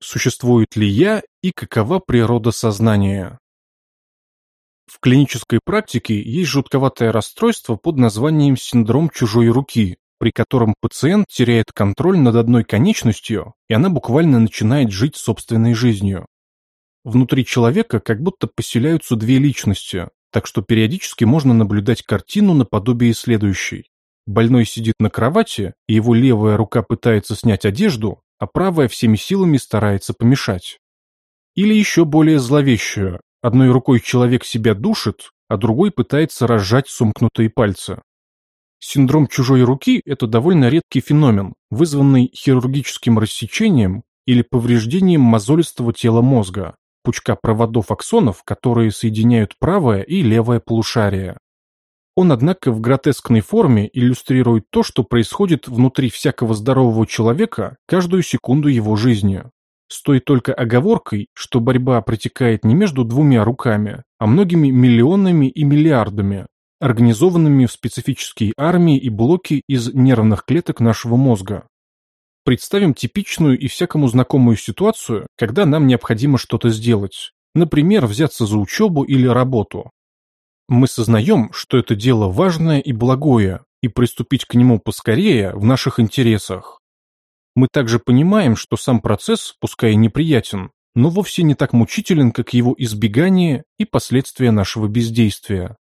Существует ли я и какова природа сознания? В клинической практике есть жутковатое расстройство под названием синдром чужой руки, при котором пациент теряет контроль над одной конечностью, и она буквально начинает жить собственной жизнью. Внутри человека как будто поселяются две личности, так что периодически можно наблюдать картину наподобие следующей. Больной сидит на кровати, и его левая рука пытается снять одежду, а правая всеми силами старается помешать. Или еще более зловещую. Одной рукой человек себя душит, а другой пытается разжать сомкнутые пальцы. Синдром чужой руки – это довольно редкий феномен, вызванный хирургическим рассечением или повреждением мозолистого тела мозга, пучка проводов аксонов, которые соединяют правое и левое полушария. Он, однако, в гротескной форме иллюстрирует то, что происходит внутри всякого здорового человека каждую секунду его жизни. С только оговоркой, что борьба протекает не между двумя руками, а многими миллионами и миллиардами, организованными в специфические армии и блоки из нервных клеток нашего мозга. Представим типичную и всякому знакомую ситуацию, когда нам необходимо что-то сделать. Например, взяться за учебу или работу. Мы сознаем, что это дело важное и благое, и приступить к нему поскорее в наших интересах. Мы также понимаем, что сам процесс, пускай и неприятен, но вовсе не так мучителен, как его избегание и последствия нашего бездействия.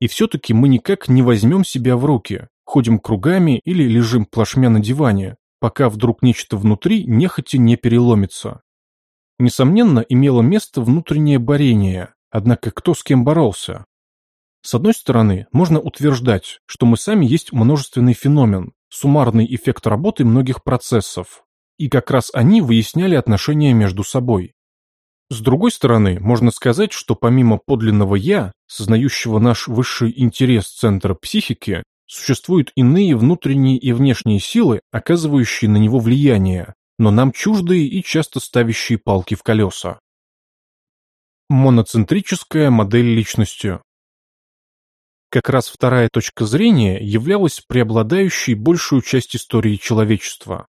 И все-таки мы никак не возьмем себя в руки, ходим кругами или лежим плашмя на диване, пока вдруг нечто внутри нехотя не переломится. Несомненно, имело место внутреннее борение, однако кто с кем боролся? С одной стороны, можно утверждать, что мы сами есть множественный феномен, суммарный эффект работы многих процессов, и как раз они выясняли отношения между собой. С другой стороны, можно сказать, что помимо подлинного «я», сознающего наш высший интерес центра психики, существуют иные внутренние и внешние силы, оказывающие на него влияние, но нам чуждые и часто ставящие палки в колеса. Моноцентрическая модель личности как раз вторая точка зрения являлась преобладающей большую часть истории человечества.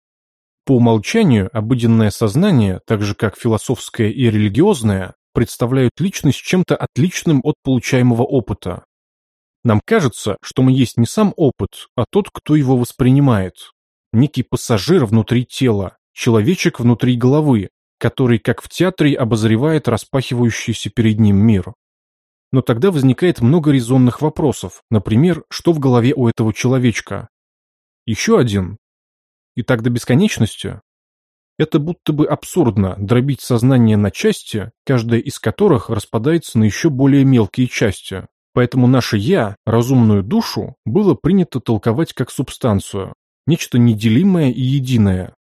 По умолчанию обыденное сознание, так же как философское и религиозное, представляют личность чем-то отличным от получаемого опыта. Нам кажется, что мы есть не сам опыт, а тот, кто его воспринимает. Некий пассажир внутри тела, человечек внутри головы, который, как в театре, обозревает распахивающийся перед ним мир. Но тогда возникает много резонных вопросов, например, что в голове у этого человечка? Еще один. И так до бесконечности? Это будто бы абсурдно дробить сознание на части, каждая из которых распадается на еще более мелкие части. Поэтому наше «я», разумную душу, было принято толковать как субстанцию, нечто неделимое и единое.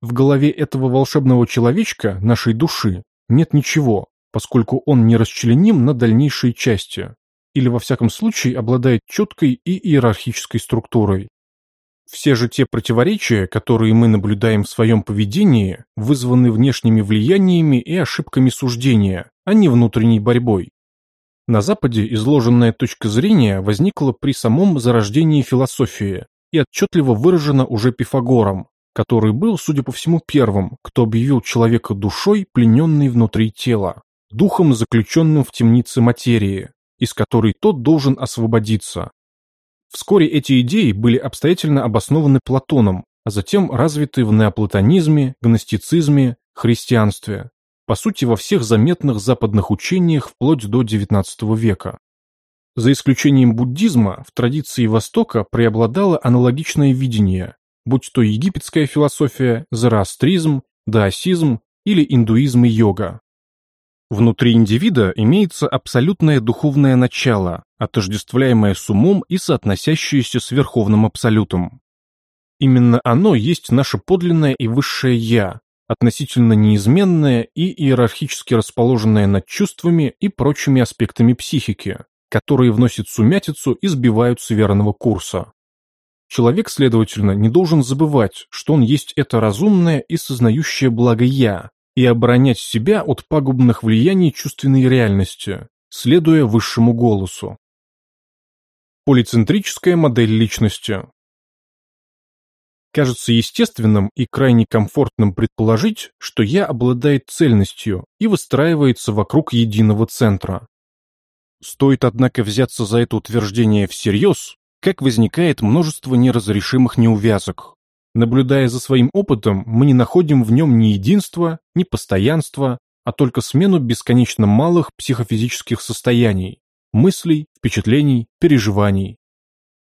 В голове этого волшебного человечка, нашей души, нет ничего, поскольку он не расчленим на дальнейшие части, или во всяком случае обладает четкой и иерархической структурой. Все же те противоречия, которые мы наблюдаем в своем поведении, вызваны внешними влияниями и ошибками суждения, а не внутренней борьбой. На Западе изложенная точка зрения возникла при самом зарождении философии и отчетливо выражена уже Пифагором, который был, судя по всему, первым, кто объявил человека душой, плененной внутри тела духом, заключенным в темнице материи, из которой тот должен освободиться. Вскоре эти идеи были обстоятельно обоснованы Платоном, а затем развиты в неоплатонизме, гностицизме, христианстве, по сути во всех заметных западных учениях вплоть до XIX века. За исключением буддизма, в традиции Востока преобладало аналогичное видение, будь то египетская философия, зороастризм, даосизм или индуизм и йога. Внутри индивида имеется абсолютное духовное начало, отождествляемое с умом и соотносящееся с верховным абсолютом. Именно оно есть наше подлинное и высшее «я», относительно неизменное и иерархически расположенное над чувствами и прочими аспектами психики, которые вносят сумятицу и сбивают с верного курса. Человек, следовательно, не должен забывать, что он есть это разумное и сознающее благо «я», и оборонять себя от пагубных влияний чувственной реальности, следуя высшему голосу. Полицентрическая модель личности Кажется естественным и крайне комфортным предположить, что «я» обладает цельностью и выстраивается вокруг единого центра. Стоит, однако, взяться за это утверждение всерьез, как возникает множество неразрешимых неувязок. Наблюдая за своим опытом, мы не находим в нем ни единства, ни постоянства, а только смену бесконечно малых психофизических состояний, мыслей, впечатлений, переживаний.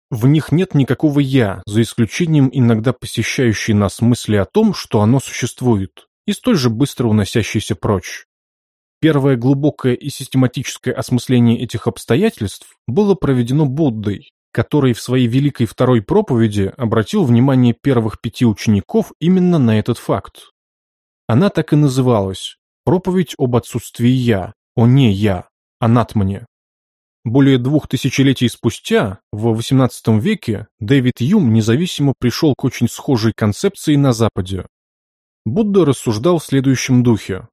В них нет никакого «я», за исключением иногда посещающей нас мысли о том, что оно существует, и столь же быстро уносящейся прочь. Первое глубокое и систематическое осмысление этих обстоятельств было проведено Буддой, который в своей великой второй проповеди обратил внимание первых пяти учеников именно на этот факт. Она так и называлась «Проповедь об отсутствии «я», о не «я», анатмане». Более двух тысячелетий спустя, в XVIII веке, Дэвид Юм независимо пришел к очень схожей концепции на Западе. Будда рассуждал в следующем духе.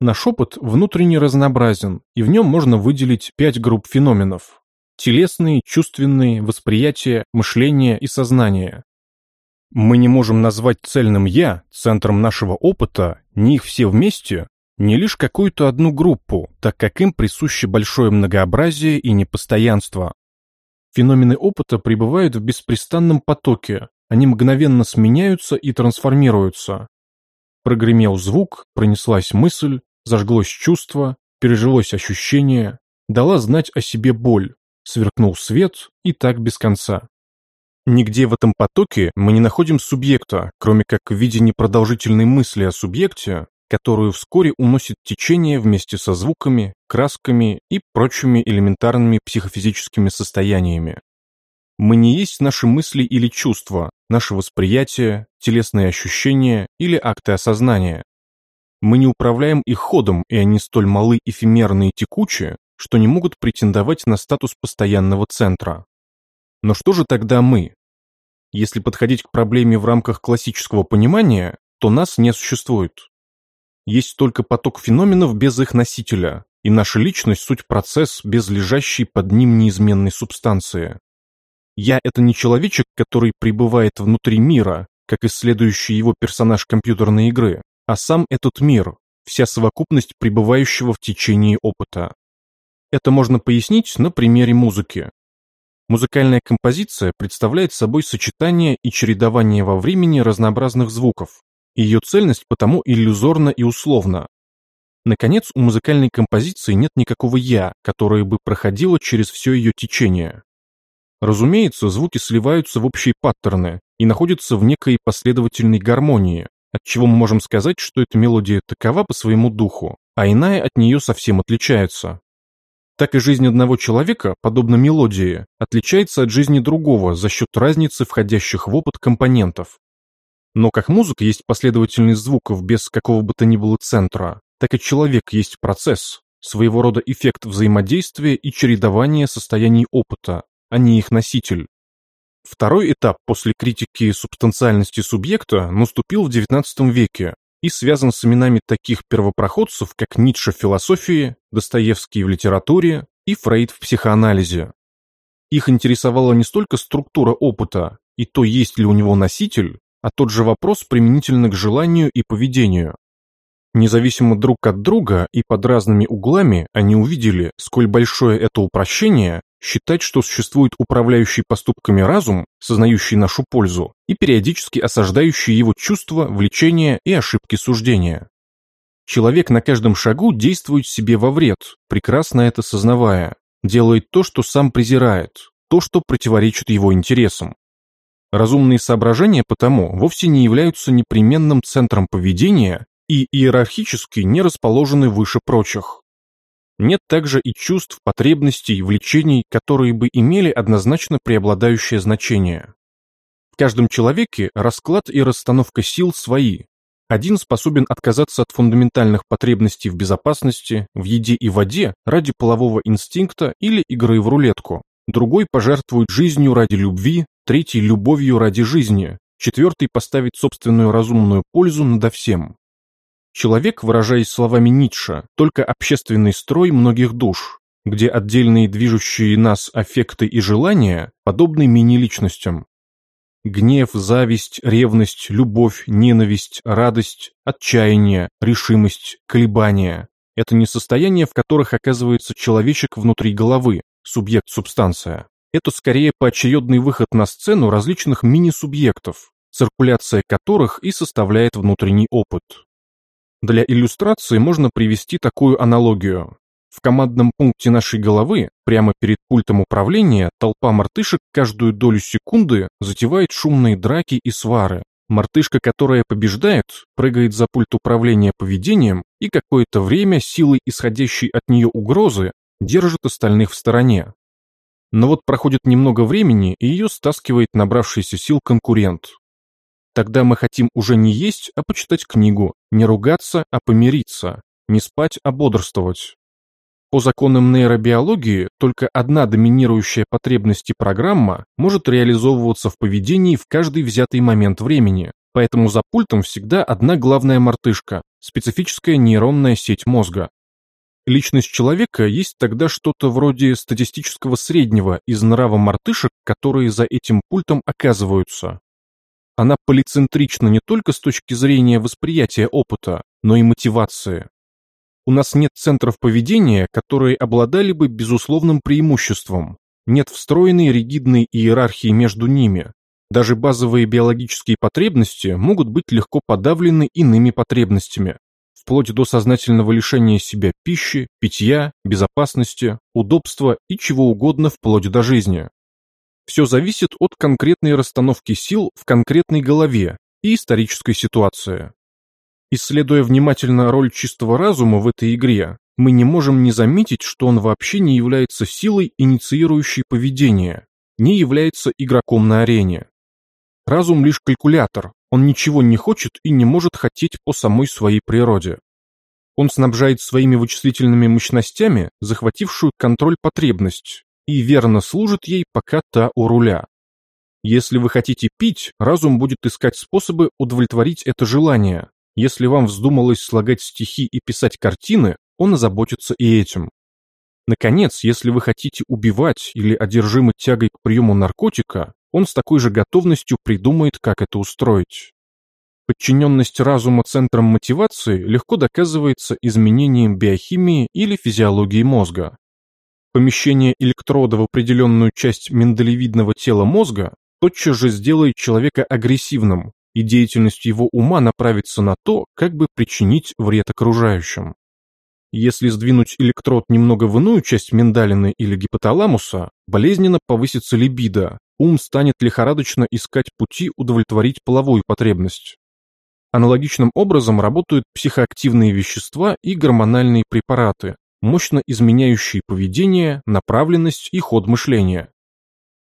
Наш опыт внутренне разнообразен, и в нем можно выделить пять групп феноменов. Телесные, чувственные, восприятие, мышление и сознание. Мы не можем назвать цельным «я» центром нашего опыта, ни их все вместе, не лишь какую-то одну группу, так как им присуще большое многообразие и непостоянство. Феномены опыта пребывают в беспрестанном потоке, они мгновенно сменяются и трансформируются. Прогремел звук, пронеслась мысль, зажглось чувство, пережилось ощущение, дала знать о себе боль, сверкнул свет и так без конца. Нигде в этом потоке мы не находим субъекта, кроме как в виде непродолжительной мысли о субъекте, которую вскоре уносит течение вместе со звуками, красками и прочими элементарными психофизическими состояниями. Мы не есть наши мысли или чувства, наше восприятие, телесные ощущения или акты осознания. Мы не управляем их ходом, и они столь малы, эфемерны и текучие, что не могут претендовать на статус постоянного центра. Но что же тогда мы? Если подходить к проблеме в рамках классического понимания, то нас не существует. Есть только поток феноменов без их носителя, и наша личность – суть процесс без лежащей под ним неизменной субстанции. Я – это не человечек, который пребывает внутри мира, как исследующий его персонаж компьютерной игры, а сам этот мир, вся совокупность пребывающего в течение опыта. Это можно пояснить на примере музыки. Музыкальная композиция представляет собой сочетание и чередование во времени разнообразных звуков, ее цельность потому иллюзорна и условна. Наконец, у музыкальной композиции нет никакого «я», которое бы проходило через все ее течение. Разумеется, звуки сливаются в общие паттерны и находятся в некой последовательной гармонии, от чего мы можем сказать, что эта мелодия такова по своему духу, а иная от нее совсем отличается. Так и жизнь одного человека, подобно мелодии, отличается от жизни другого за счет разницы входящих в опыт компонентов. Но как музыка есть последовательность звуков без какого бы то ни было центра, так и человек есть процесс, своего рода эффект взаимодействия и чередования состояний опыта, а не их носитель. Второй этап после критики субстанциальности субъекта наступил в XIX веке и связан с именами таких первопроходцев, как Ницше в философии, Достоевский в литературе и Фрейд в психоанализе. Их интересовала не столько структура опыта и то, есть ли у него носитель, а тот же вопрос применительно к желанию и поведению. Независимо друг от друга и под разными углами они увидели, сколь большое это упрощение считать, что существует управляющий поступками разум, сознающий нашу пользу, и периодически осаждающий его чувства, влечения и ошибки суждения. Человек на каждом шагу действует себе во вред, прекрасно это сознавая, делает то, что сам презирает, то, что противоречит его интересам. Разумные соображения потому вовсе не являются непременным центром поведения и иерархически не расположены выше прочих. Нет также и чувств, потребностей, влечений, которые бы имели однозначно преобладающее значение. В каждом человеке расклад и расстановка сил свои. Один способен отказаться от фундаментальных потребностей в безопасности, в еде и воде ради полового инстинкта или игры в рулетку. Другой пожертвует жизнью ради любви, третий – любовью ради жизни, четвертый поставит собственную разумную пользу надо всем. Человек, выражаясь словами Ницше, только общественный строй многих душ, где отдельные движущие нас аффекты и желания подобны мини-личностям. Гнев, зависть, ревность, любовь, ненависть, радость, отчаяние, решимость, колебания – это не состояния, в которых оказывается человечек внутри головы, субъект-субстанция. Это скорее поочередный выход на сцену различных мини-субъектов, циркуляция которых и составляет внутренний опыт. Для иллюстрации можно привести такую аналогию. В командном пункте нашей головы, прямо перед пультом управления, толпа мартышек каждую долю секунды затевает шумные драки и свары. Мартышка, которая побеждает, прыгает за пульт управления поведением и какое-то время силой исходящей от нее угрозы держит остальных в стороне. Но вот проходит немного времени, и ее стаскивает набравшийся сил конкурент. Тогда мы хотим уже не есть, а почитать книгу, не ругаться, а помириться, не спать, а бодрствовать. По законам нейробиологии только одна доминирующая потребность и программа может реализовываться в поведении в каждый взятый момент времени, поэтому за пультом всегда одна главная мартышка – специфическая нейронная сеть мозга. Личность человека есть тогда что-то вроде статистического среднего из нрава мартышек, которые за этим пультом оказываются. Она полицентрична не только с точки зрения восприятия опыта, но и мотивации. У нас нет центров поведения, которые обладали бы безусловным преимуществом. Нет встроенной ригидной иерархии между ними. Даже базовые биологические потребности могут быть легко подавлены иными потребностями, вплоть до сознательного лишения себя пищи, питья, безопасности, удобства и чего угодно вплоть до жизни. Все зависит от конкретной расстановки сил в конкретной голове и исторической ситуации. Исследуя внимательно роль чистого разума в этой игре, мы не можем не заметить, что он вообще не является силой, инициирующей поведение, не является игроком на арене. Разум лишь калькулятор, он ничего не хочет и не может хотеть по самой своей природе. Он снабжает своими вычислительными мощностями захватившую контроль потребность и верно служит ей, пока та у руля. Если вы хотите пить, разум будет искать способы удовлетворить это желание, если вам вздумалось слагать стихи и писать картины, он озаботится и этим. Наконец, если вы хотите убивать или одержимы тягой к приему наркотика, он с такой же готовностью придумает, как это устроить. Подчиненность разума центрам мотивации легко доказывается изменением биохимии или физиологии мозга. Помещение электрода в определенную часть миндалевидного тела мозга тотчас же сделает человека агрессивным, и деятельность его ума направится на то, как бы причинить вред окружающим. Если сдвинуть электрод немного в иную часть миндалины или гипоталамуса, болезненно повысится либидо, ум станет лихорадочно искать пути удовлетворить половую потребность. Аналогичным образом работают психоактивные вещества и гормональные препараты, мощно изменяющие поведение, направленность и ход мышления.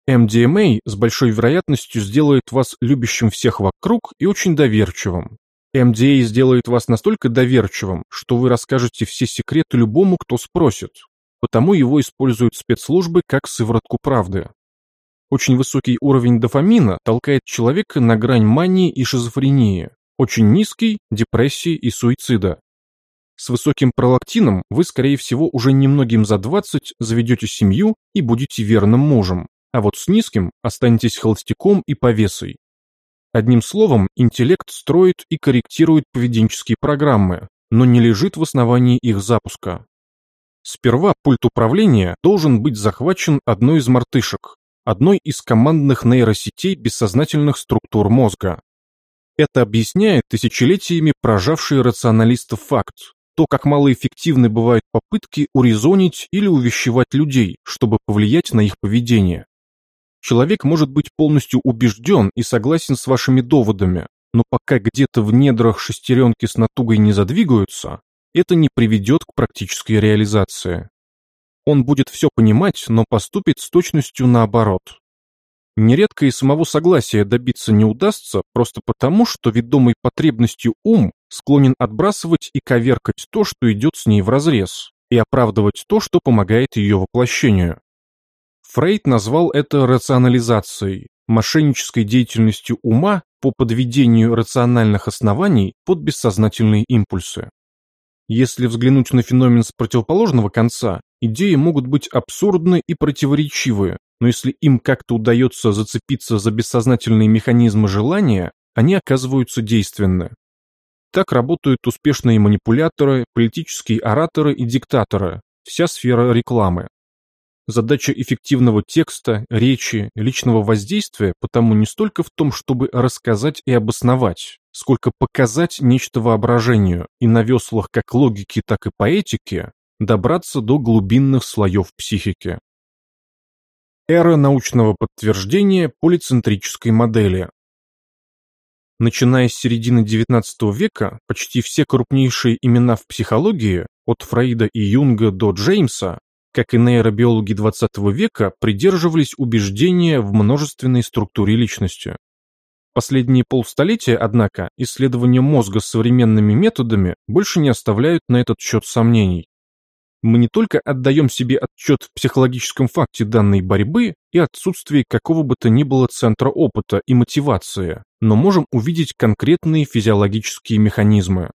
MDMA с большой вероятностью сделает вас любящим всех вокруг и очень доверчивым. MDA сделает вас настолько доверчивым, что вы расскажете все секреты любому, кто спросит. Потому его используют спецслужбы как сыворотку правды. Очень высокий уровень дофамина толкает человека на грань мании и шизофрении, очень низкий – депрессии и суицида. С высоким пролактином вы, скорее всего, уже немногим за 20 заведете семью и будете верным мужем а вот с низким останетесь холостяком и повесой. Одним словом, интеллект строит и корректирует поведенческие программы, но не лежит в основании их запуска. Сперва пульт управления должен быть захвачен одной из мартышек, одной из командных нейросетей бессознательных структур мозга. Это объясняет тысячелетиями прожавший рационалистов факт, то, как малоэффективны бывают попытки урезонить или увещевать людей, чтобы повлиять на их поведение. Человек может быть полностью убежден и согласен с вашими доводами, но пока где-то в недрах шестеренки с натугой не задвигаются, это не приведет к практической реализации. Он будет все понимать, но поступит с точностью наоборот. Нередко и самого согласия добиться не удастся просто потому, что ведомый потребностью ум склонен отбрасывать и коверкать то, что идет с ней вразрез, и оправдывать то, что помогает ее воплощению. Фрейд назвал это рационализацией, мошеннической деятельностью ума по подведению рациональных оснований под бессознательные импульсы. Если взглянуть на феномен с противоположного конца, идеи могут быть абсурдны и противоречивы, но если им как-то удается зацепиться за бессознательные механизмы желания, они оказываются действенны. Так работают успешные манипуляторы, политические ораторы и диктаторы, вся сфера рекламы. Задача эффективного текста, речи, личного воздействия потому не столько в том, чтобы рассказать и обосновать, сколько показать нечто воображению и на веслах как логики, так и поэтики добраться до глубинных слоев психики. Эра научного подтверждения полицентрической модели. Начиная с середины XIX века, почти все крупнейшие имена в психологии, от Фрейда и Юнга до Джеймса, как и нейробиологи XX века, придерживались убеждения в множественной структуре личности. Последние полстолетия, однако, исследования мозга современными методами больше не оставляют на этот счет сомнений. Мы не только отдаем себе отчет в психологическом факте данной борьбы и отсутствии какого бы то ни было центра опыта и мотивации, но можем увидеть конкретные физиологические механизмы.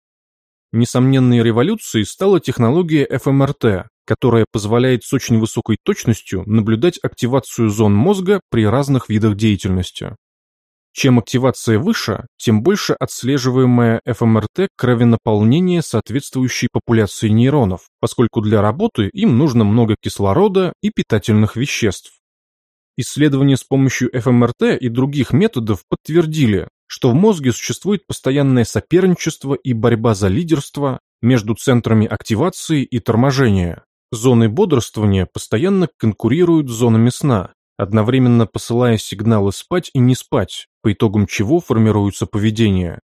Несомненной революцией стала технология ФМРТ, которая позволяет с очень высокой точностью наблюдать активацию зон мозга при разных видах деятельности. Чем активация выше, тем больше отслеживаемое ФМРТ кровенаполнение соответствующей популяции нейронов, поскольку для работы им нужно много кислорода и питательных веществ. Исследования с помощью ФМРТ и других методов подтвердили, что в мозге существует постоянное соперничество и борьба за лидерство между центрами активации и торможения, Зоны бодрствования постоянно конкурируют с зонами сна, одновременно посылая сигналы спать и не спать, по итогам чего формируется поведение.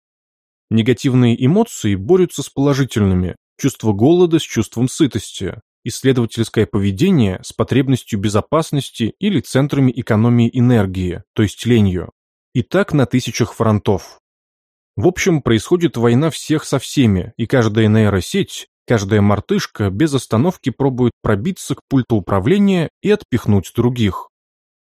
Негативные эмоции борются с положительными, чувство голода с чувством сытости, исследовательское поведение с потребностью безопасности или центрами экономии энергии, то есть ленью. И так на тысячах фронтов. В общем, происходит война всех со всеми, и каждая нейросеть Каждая мартышка без остановки пробует пробиться к пульту управления и отпихнуть других.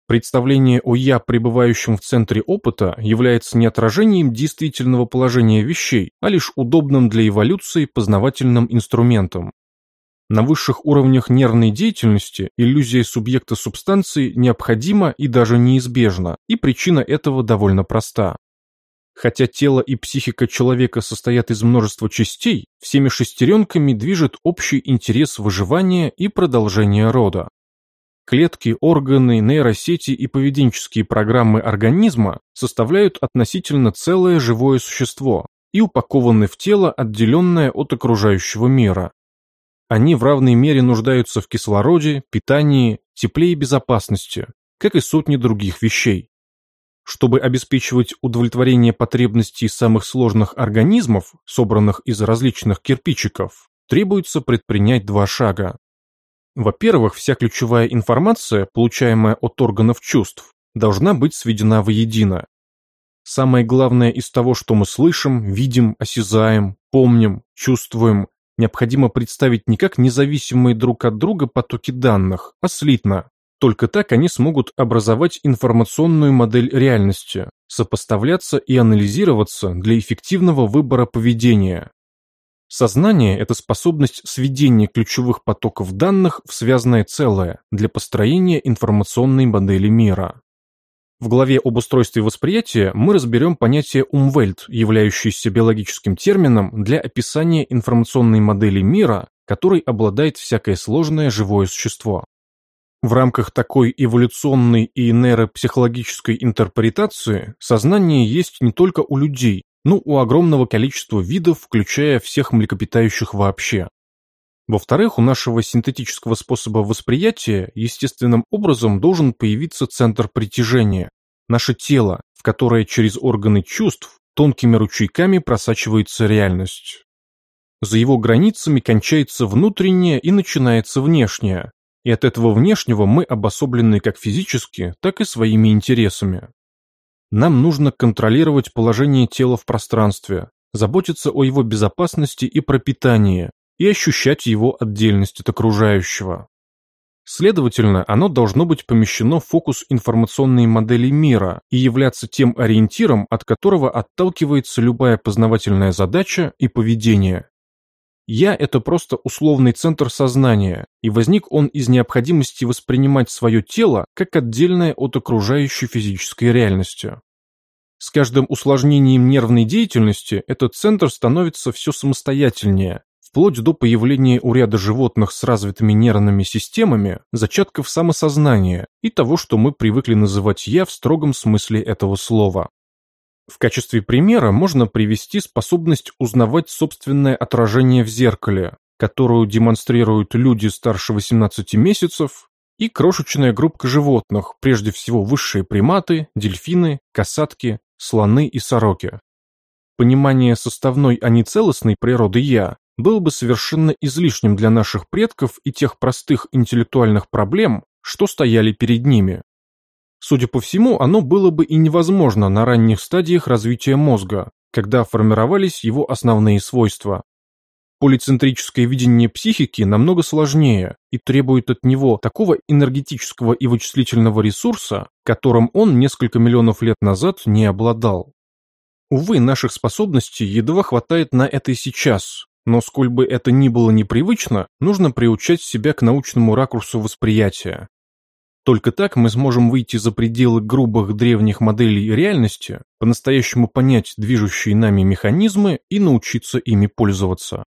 Представление о «я», пребывающем в центре опыта, является не отражением действительного положения вещей, а лишь удобным для эволюции познавательным инструментом. На высших уровнях нервной деятельности иллюзия субъекта субстанции необходима и даже неизбежна, и причина этого довольно проста. Хотя тело и психика человека состоят из множества частей, всеми шестеренками движет общий интерес выживания и продолжения рода. Клетки, органы, нейросети и поведенческие программы организма составляют относительно целое живое существо и упакованы в тело, отделенное от окружающего мира. Они в равной мере нуждаются в кислороде, питании, тепле и безопасности, как и сотни других вещей. Чтобы обеспечивать удовлетворение потребностей самых сложных организмов, собранных из различных кирпичиков, требуется предпринять два шага. Во-первых, вся ключевая информация, получаемая от органов чувств, должна быть сведена воедино. Самое главное из того, что мы слышим, видим, осязаем, помним, чувствуем, необходимо представить не как независимые друг от друга потоки данных, а слитно, только так они смогут образовать информационную модель реальности, сопоставляться и анализироваться для эффективного выбора поведения. Сознание – это способность сведения ключевых потоков данных в связанное целое для построения информационной модели мира. В главе об устройстве восприятия мы разберем понятие «умвельт», являющееся биологическим термином для описания информационной модели мира, которой обладает всякое сложное живое существо. В рамках такой эволюционной и нейропсихологической интерпретации сознание есть не только у людей, но у огромного количества видов, включая всех млекопитающих вообще. Во-вторых, у нашего синтетического способа восприятия естественным образом должен появиться центр притяжения, наше тело, в которое через органы чувств тонкими ручейками просачивается реальность. За его границами кончается внутреннее и начинается внешнее, и от этого внешнего мы обособлены как физически, так и своими интересами. Нам нужно контролировать положение тела в пространстве, заботиться о его безопасности и пропитании и ощущать его отдельность от окружающего. Следовательно, оно должно быть помещено в фокус информационной модели мира и являться тем ориентиром, от которого отталкивается любая познавательная задача и поведение. Я – это просто условный центр сознания, и возник он из необходимости воспринимать свое тело как отдельное от окружающей физической реальности. С каждым усложнением нервной деятельности этот центр становится все самостоятельнее, вплоть до появления у ряда животных с развитыми нервными системами зачатков самосознания и того, что мы привыкли называть «я» в строгом смысле этого слова. В качестве примера можно привести способность узнавать собственное отражение в зеркале, которую демонстрируют люди старше 18 месяцев и крошечная группа животных, прежде всего высшие приматы, дельфины, касатки, слоны и сороки. Понимание составной, а не целостной природы «я» было бы совершенно излишним для наших предков и тех простых интеллектуальных проблем, что стояли перед ними. Судя по всему, оно было бы и невозможно на ранних стадиях развития мозга, когда формировались его основные свойства. Полицентрическое видение психики намного сложнее и требует от него такого энергетического и вычислительного ресурса, которым он несколько миллионов лет назад не обладал. Увы, наших способностей едва хватает на это и сейчас, но сколь бы это ни было непривычно, нужно приучать себя к научному ракурсу восприятия, только так мы сможем выйти за пределы грубых древних моделей реальности, по-настоящему понять движущие нами механизмы и научиться ими пользоваться.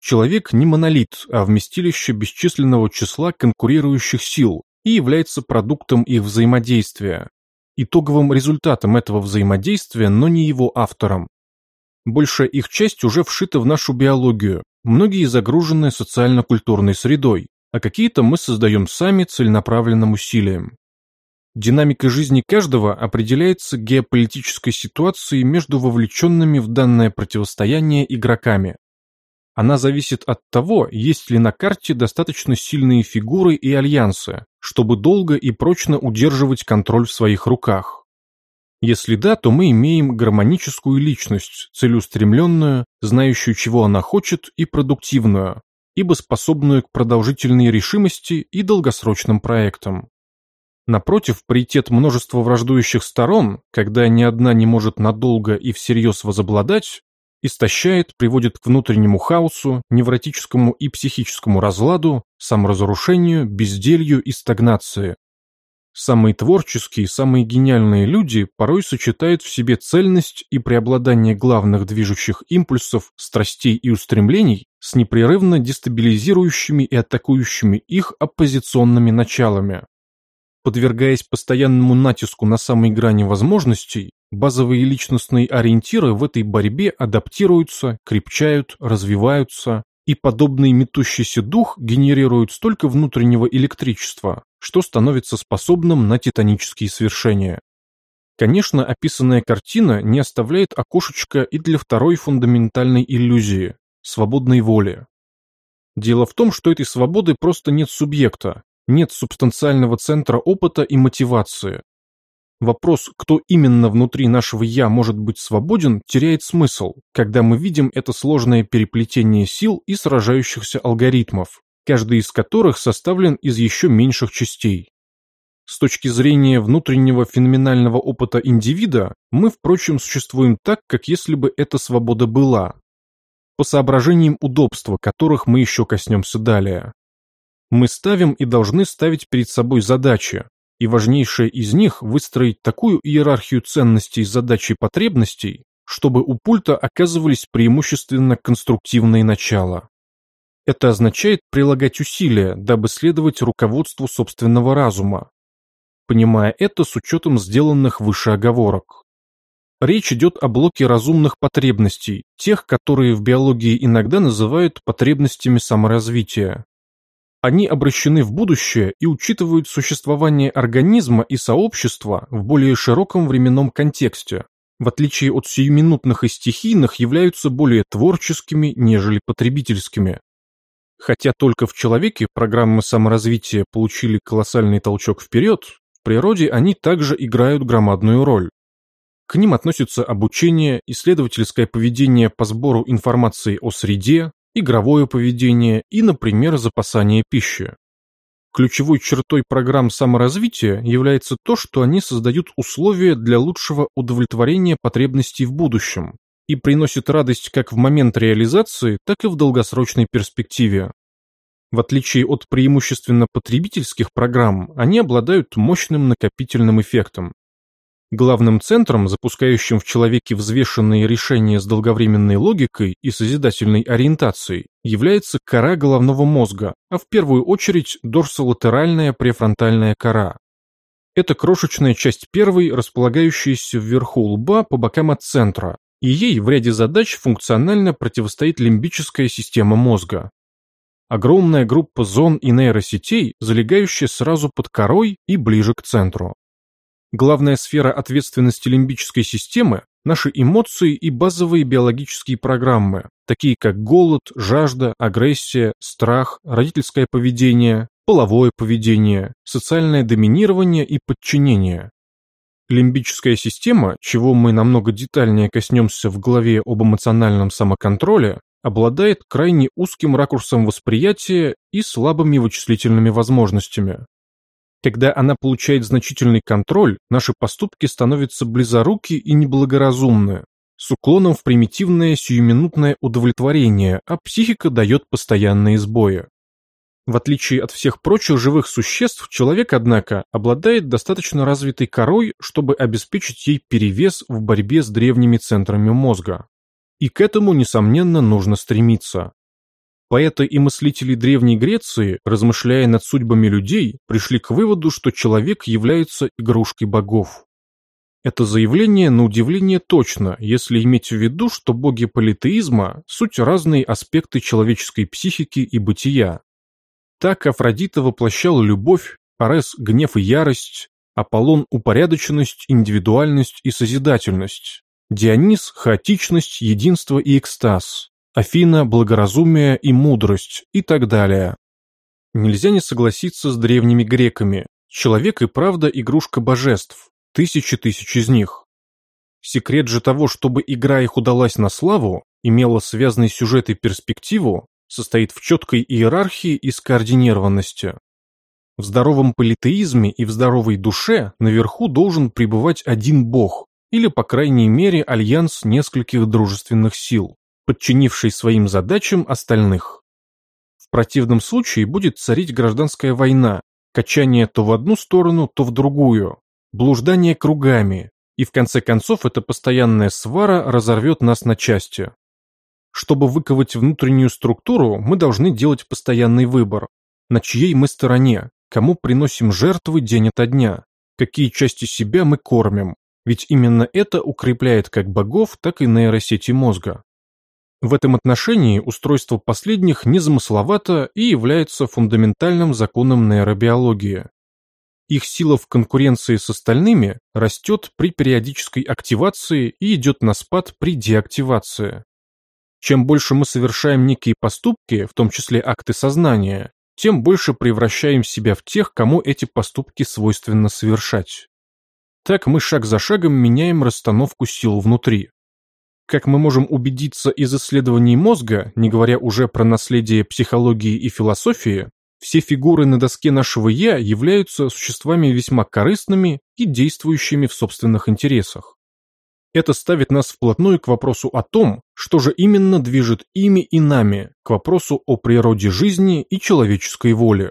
Человек не монолит, а вместилище бесчисленного числа конкурирующих сил и является продуктом их взаимодействия, итоговым результатом этого взаимодействия, но не его автором. Большая их часть уже вшита в нашу биологию, многие загружены социально-культурной средой, а какие-то мы создаем сами целенаправленным усилием. Динамика жизни каждого определяется геополитической ситуацией между вовлеченными в данное противостояние игроками. Она зависит от того, есть ли на карте достаточно сильные фигуры и альянсы, чтобы долго и прочно удерживать контроль в своих руках. Если да, то мы имеем гармоническую личность, целеустремленную, знающую, чего она хочет, и продуктивную, ибо способную к продолжительной решимости и долгосрочным проектам. Напротив, паритет множества враждующих сторон, когда ни одна не может надолго и всерьез возобладать, истощает, приводит к внутреннему хаосу, невротическому и психическому разладу, саморазрушению, безделью и стагнации. Самые творческие, самые гениальные люди порой сочетают в себе цельность и преобладание главных движущих импульсов, страстей и устремлений с непрерывно дестабилизирующими и атакующими их оппозиционными началами. Подвергаясь постоянному натиску на самой грани возможностей, базовые личностные ориентиры в этой борьбе адаптируются, крепчают, развиваются, и подобный метущийся дух генерирует столько внутреннего электричества, что становится способным на титанические свершения. Конечно, описанная картина не оставляет окошечка и для второй фундаментальной иллюзии – свободной воли. Дело в том, что этой свободы просто нет субъекта, нет субстанциального центра опыта и мотивации, Вопрос, кто именно внутри нашего «я» может быть свободен, теряет смысл, когда мы видим это сложное переплетение сил и сражающихся алгоритмов, каждый из которых составлен из еще меньших частей. С точки зрения внутреннего феноменального опыта индивида, мы, впрочем, существуем так, как если бы эта свобода была. По соображениям удобства, которых мы еще коснемся далее. Мы ставим и должны ставить перед собой задачи, и важнейшее из них выстроить такую иерархию ценностей, задач и потребностей, чтобы у пульта оказывались преимущественно конструктивные начала. Это означает прилагать усилия, дабы следовать руководству собственного разума, понимая это с учетом сделанных выше оговорок. Речь идет о блоке разумных потребностей, тех, которые в биологии иногда называют потребностями саморазвития. Они обращены в будущее и учитывают существование организма и сообщества в более широком временном контексте, в отличие от сиюминутных и стихийных, являются более творческими, нежели потребительскими. Хотя только в человеке программы саморазвития получили колоссальный толчок вперед, в природе они также играют громадную роль. К ним относятся обучение, исследовательское поведение по сбору информации о среде, игровое поведение и, например, запасание пищи. Ключевой чертой программ саморазвития является то, что они создают условия для лучшего удовлетворения потребностей в будущем, и приносит радость как в момент реализации, так и в долгосрочной перспективе. В отличие от преимущественно потребительских программ, они обладают мощным накопительным эффектом. Главным центром, запускающим в человеке взвешенные решения с долговременной логикой и созидательной ориентацией, является кора головного мозга, а в первую очередь дорсолатеральная префронтальная кора. Это крошечная часть первой, располагающаяся вверху лба по бокам от центра, и ей в ряде задач функционально противостоит лимбическая система мозга. Огромная группа зон и нейросетей, залегающая сразу под корой и ближе к центру. Главная сфера ответственности лимбической системы – наши эмоции и базовые биологические программы, такие как голод, жажда, агрессия, страх, родительское поведение, половое поведение, социальное доминирование и подчинение. Лимбическая система, чего мы намного детальнее коснемся в главе об эмоциональном самоконтроле, обладает крайне узким ракурсом восприятия и слабыми вычислительными возможностями. Когда она получает значительный контроль, наши поступки становятся близоруки и неблагоразумны, с уклоном в примитивное сиюминутное удовлетворение, а психика дает постоянные сбои. В отличие от всех прочих живых существ, человек, однако, обладает достаточно развитой корой, чтобы обеспечить ей перевес в борьбе с древними центрами мозга. И к этому, несомненно, нужно стремиться. Поэты и мыслители Древней Греции, размышляя над судьбами людей, пришли к выводу, что человек является игрушкой богов. Это заявление на удивление точно, если иметь в виду, что боги политеизма – суть разные аспекты человеческой психики и бытия. Так Афродита воплощала любовь, Арес – гнев и ярость, Аполлон – упорядоченность, индивидуальность и созидательность, Дионис – хаотичность, единство и экстаз, Афина, благоразумие и мудрость и так далее. Нельзя не согласиться с древними греками. Человек и правда игрушка божеств, тысячи тысяч из них. Секрет же того, чтобы игра их удалась на славу, имела связанный сюжет и перспективу, состоит в четкой иерархии и скоординированности. В здоровом политеизме и в здоровой душе наверху должен пребывать один бог, или, по крайней мере, альянс нескольких дружественных сил подчинивший своим задачам остальных. В противном случае будет царить гражданская война, качание то в одну сторону, то в другую, блуждание кругами, и в конце концов эта постоянная свара разорвет нас на части. Чтобы выковать внутреннюю структуру, мы должны делать постоянный выбор, на чьей мы стороне, кому приносим жертвы день ото дня, какие части себя мы кормим, ведь именно это укрепляет как богов, так и нейросети мозга. В этом отношении устройство последних незамысловато и является фундаментальным законом нейробиологии. Их сила в конкуренции с остальными растет при периодической активации и идет на спад при деактивации. Чем больше мы совершаем некие поступки, в том числе акты сознания, тем больше превращаем себя в тех, кому эти поступки свойственно совершать. Так мы шаг за шагом меняем расстановку сил внутри. Как мы можем убедиться из исследований мозга, не говоря уже про наследие психологии и философии, все фигуры на доске нашего «я» являются существами весьма корыстными и действующими в собственных интересах. Это ставит нас вплотную к вопросу о том, что же именно движет ими и нами, к вопросу о природе жизни и человеческой воле.